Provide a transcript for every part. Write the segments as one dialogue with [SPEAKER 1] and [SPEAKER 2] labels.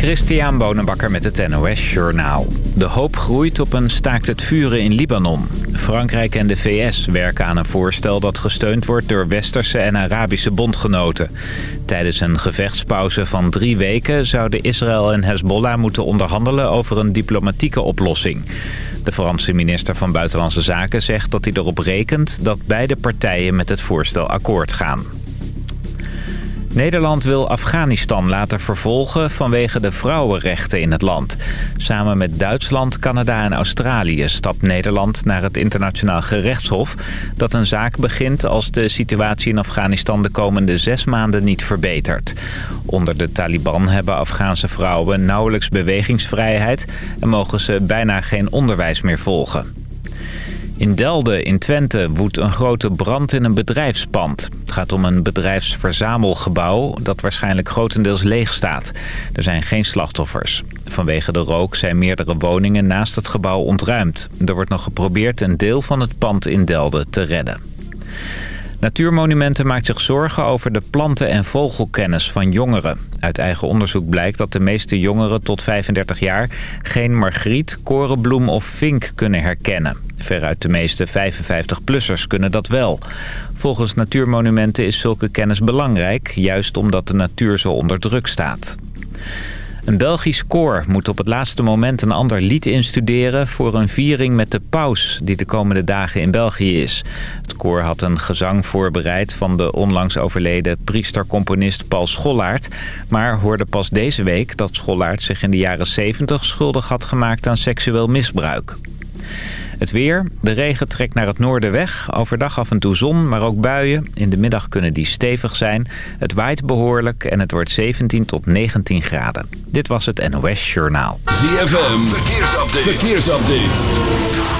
[SPEAKER 1] Christian Bonenbakker met het NOS Journaal. De hoop groeit op een staakt het vuren in Libanon. Frankrijk en de VS werken aan een voorstel dat gesteund wordt door westerse en Arabische bondgenoten. Tijdens een gevechtspauze van drie weken zouden Israël en Hezbollah moeten onderhandelen over een diplomatieke oplossing. De Franse minister van Buitenlandse Zaken zegt dat hij erop rekent dat beide partijen met het voorstel akkoord gaan. Nederland wil Afghanistan laten vervolgen vanwege de vrouwenrechten in het land. Samen met Duitsland, Canada en Australië stapt Nederland naar het internationaal gerechtshof... dat een zaak begint als de situatie in Afghanistan de komende zes maanden niet verbetert. Onder de Taliban hebben Afghaanse vrouwen nauwelijks bewegingsvrijheid... en mogen ze bijna geen onderwijs meer volgen. In Delden in Twente woedt een grote brand in een bedrijfspand. Het gaat om een bedrijfsverzamelgebouw dat waarschijnlijk grotendeels leeg staat. Er zijn geen slachtoffers. Vanwege de rook zijn meerdere woningen naast het gebouw ontruimd. Er wordt nog geprobeerd een deel van het pand in Delden te redden. Natuurmonumenten maakt zich zorgen over de planten- en vogelkennis van jongeren. Uit eigen onderzoek blijkt dat de meeste jongeren tot 35 jaar... geen margriet, korenbloem of vink kunnen herkennen. Veruit de meeste 55-plussers kunnen dat wel. Volgens Natuurmonumenten is zulke kennis belangrijk... juist omdat de natuur zo onder druk staat. Een Belgisch koor moet op het laatste moment een ander lied instuderen... voor een viering met de paus die de komende dagen in België is. Het koor had een gezang voorbereid van de onlangs overleden priester-componist Paul Schollaert... maar hoorde pas deze week dat Schollaert zich in de jaren 70 schuldig had gemaakt aan seksueel misbruik. Het weer. De regen trekt naar het noorden weg. Overdag af en toe zon, maar ook buien. In de middag kunnen die stevig zijn. Het waait behoorlijk en het wordt 17 tot 19 graden. Dit was het NOS Journaal.
[SPEAKER 2] ZFM. Verkeersupdate. Verkeersupdate.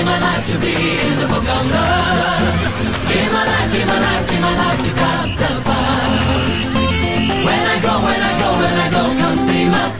[SPEAKER 3] Give my life to be in the book of love. Give my life, give my life, give my life to above. When I go, when I go, when I go, come see my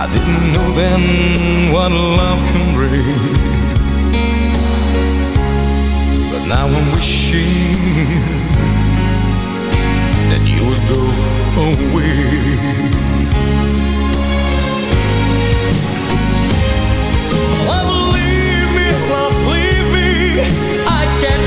[SPEAKER 4] I didn't know then what love can bring. But now I'm wishing that you would go away. Love, leave me, love, leave me. I can't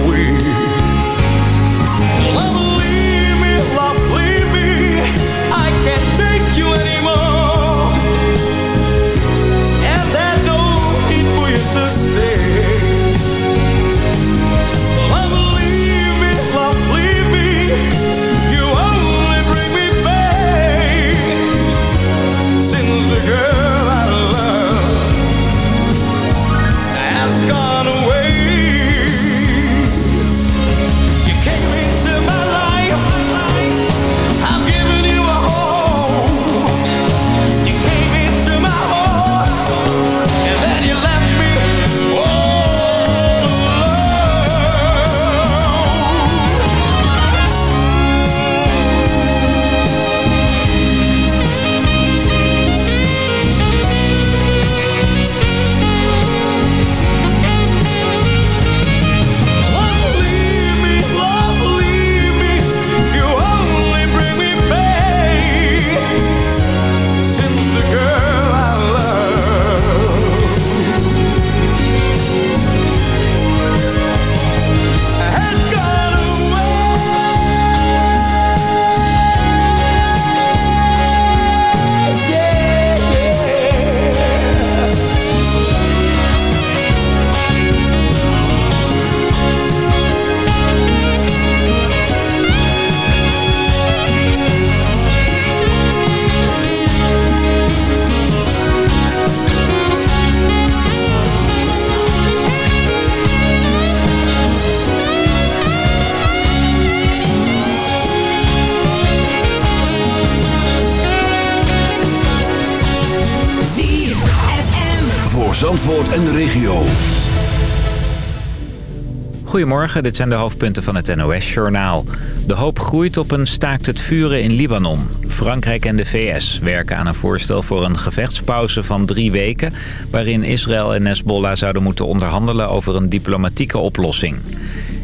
[SPEAKER 1] Goedemorgen, dit zijn de hoofdpunten van het NOS-journaal. De hoop groeit op een staakt het vuren in Libanon. Frankrijk en de VS werken aan een voorstel voor een gevechtspauze van drie weken... waarin Israël en Hezbollah zouden moeten onderhandelen over een diplomatieke oplossing.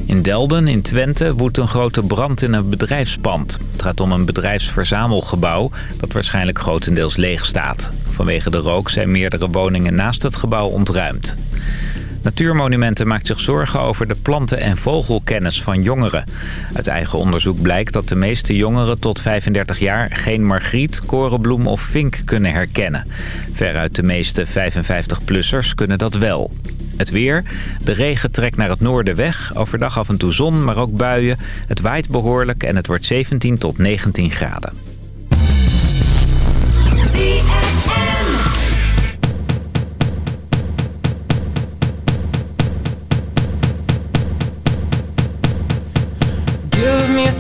[SPEAKER 1] In Delden, in Twente, woedt een grote brand in een bedrijfspand. Het gaat om een bedrijfsverzamelgebouw dat waarschijnlijk grotendeels leeg staat. Vanwege de rook zijn meerdere woningen naast het gebouw ontruimd. Natuurmonumenten maakt zich zorgen over de planten- en vogelkennis van jongeren. Uit eigen onderzoek blijkt dat de meeste jongeren tot 35 jaar... geen margriet, korenbloem of vink kunnen herkennen. Veruit de meeste 55-plussers kunnen dat wel. Het weer. De regen trekt naar het noorden weg. Overdag af en toe zon, maar ook buien. Het waait behoorlijk en het wordt 17 tot 19 graden.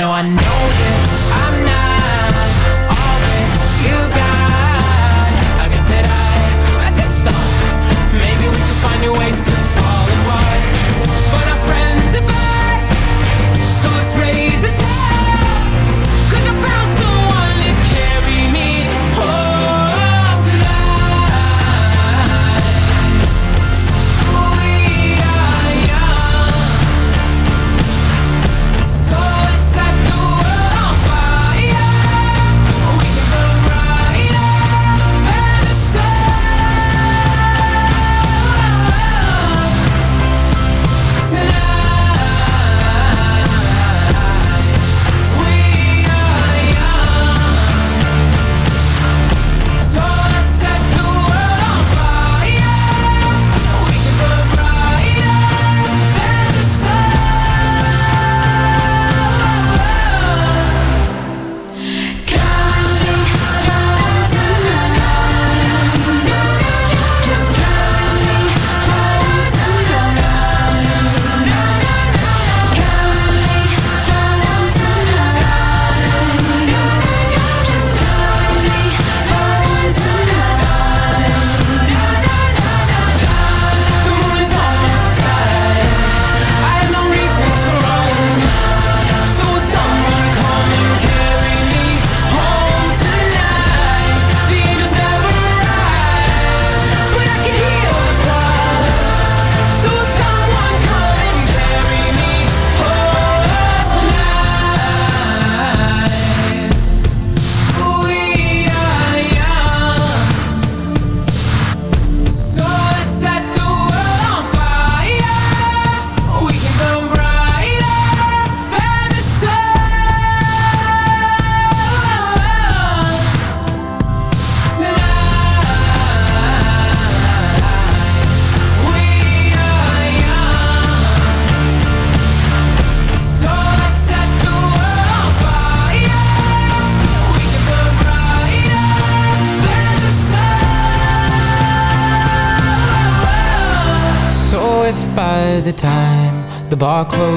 [SPEAKER 5] No, I know that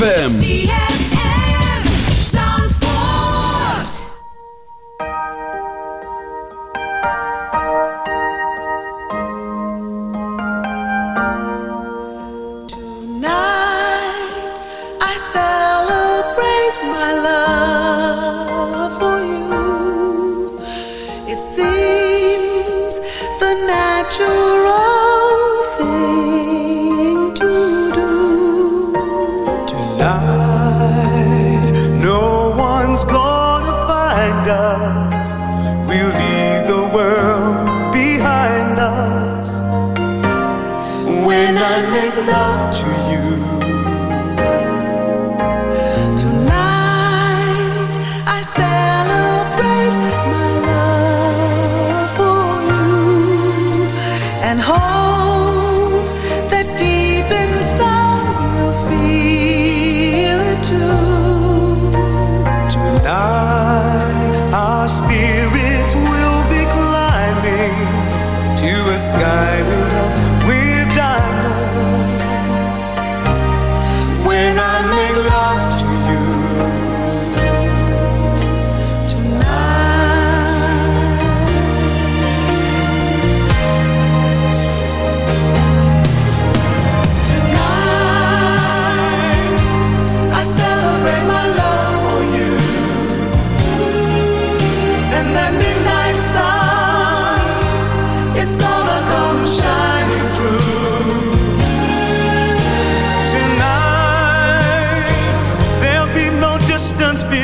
[SPEAKER 6] ZFM.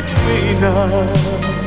[SPEAKER 7] 最难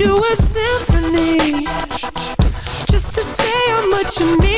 [SPEAKER 7] you
[SPEAKER 8] a
[SPEAKER 7] symphony just to say how much you mean.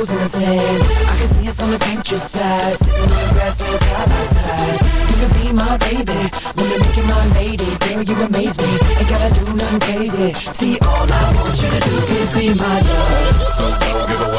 [SPEAKER 9] beach, our toes in the sand. I can see us on the countryside, sitting on the grassland side by side. You could be my baby, wanna make you my lady. Girl, you amaze me, ain't gotta do nothing crazy. See, all I want you to do is be my love. So don't give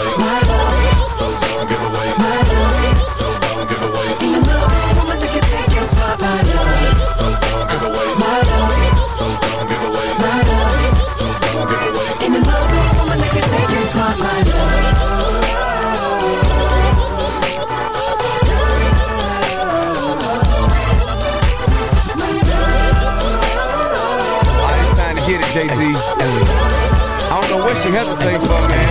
[SPEAKER 10] she hesitating for, man.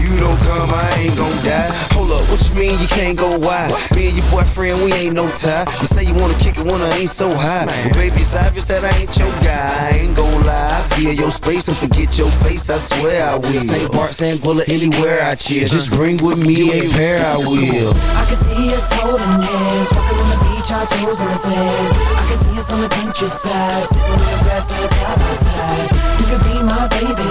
[SPEAKER 11] You don't come, I ain't gon' die. Hold up, what you mean you can't go wide? Me and your boyfriend, we ain't no tie. You say you wanna kick it when I ain't so high. But baby, it's obvious that I ain't your guy. I ain't gon' lie. Via your space, don't forget your face, I swear I will. St. Bart, St. Bullet, anywhere I cheer. Just bring with me a pair, I will.
[SPEAKER 9] I can see us holding hands, walking on the beach, our toes in the sand. I can see us on the countryside, sitting on the grassland side by side. You could be my baby,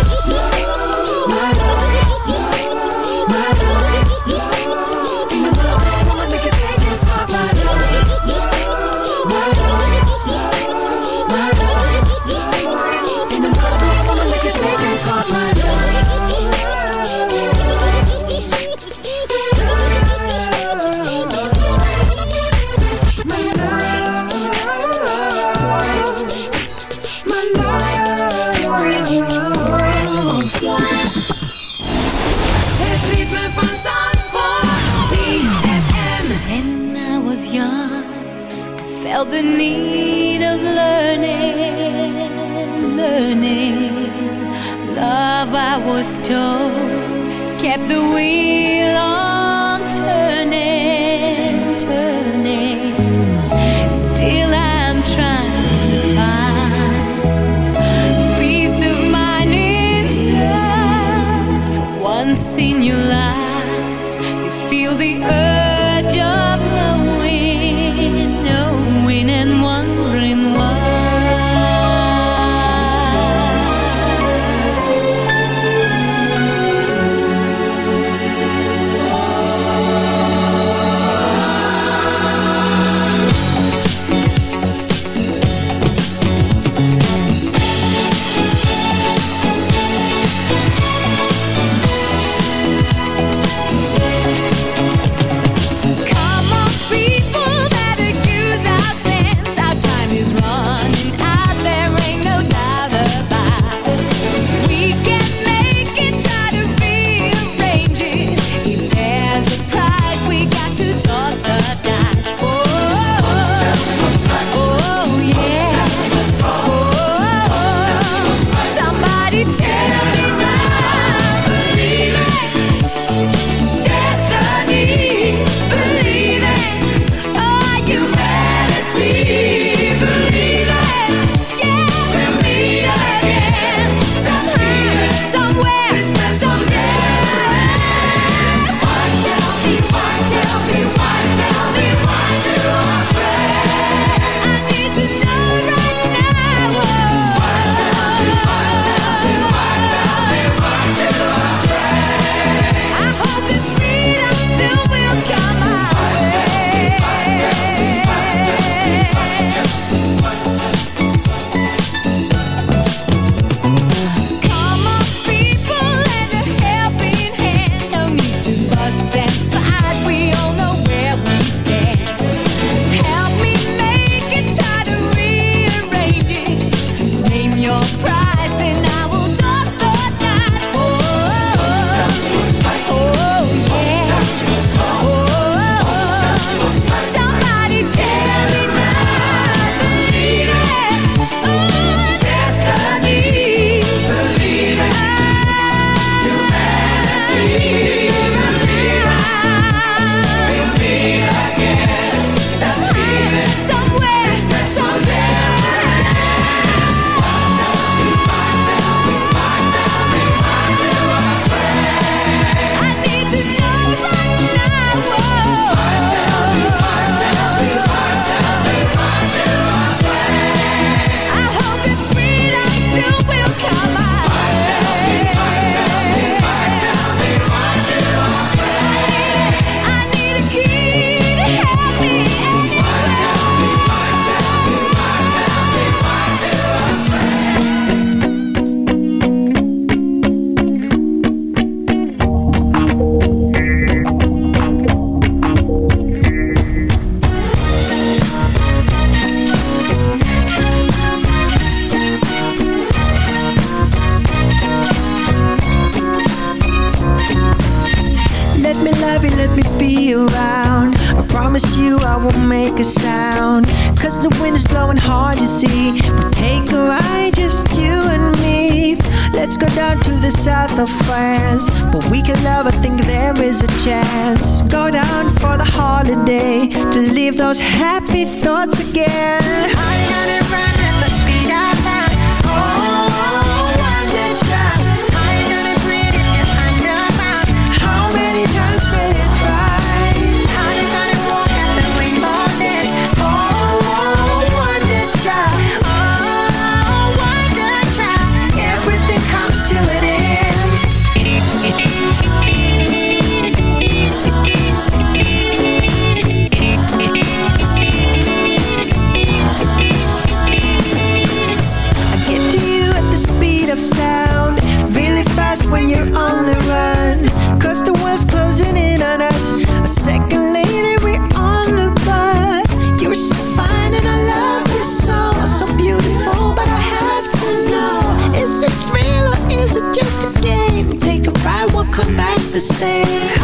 [SPEAKER 7] Stay. same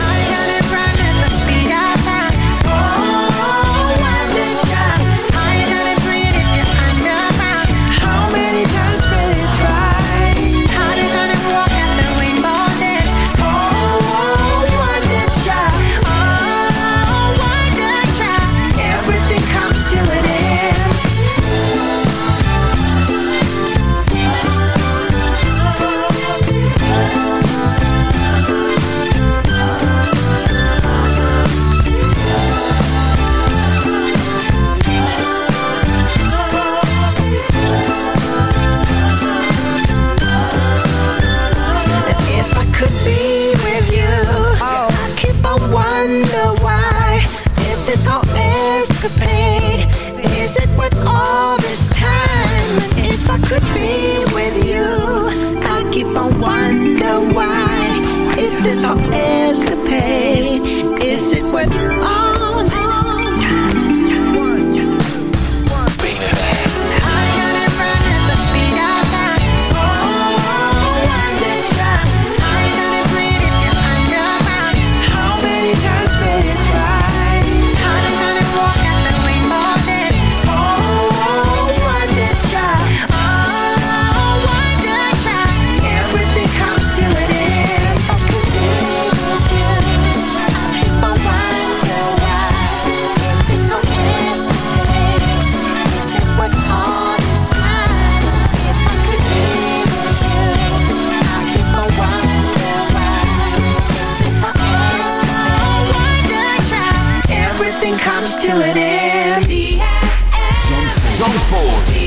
[SPEAKER 2] forward.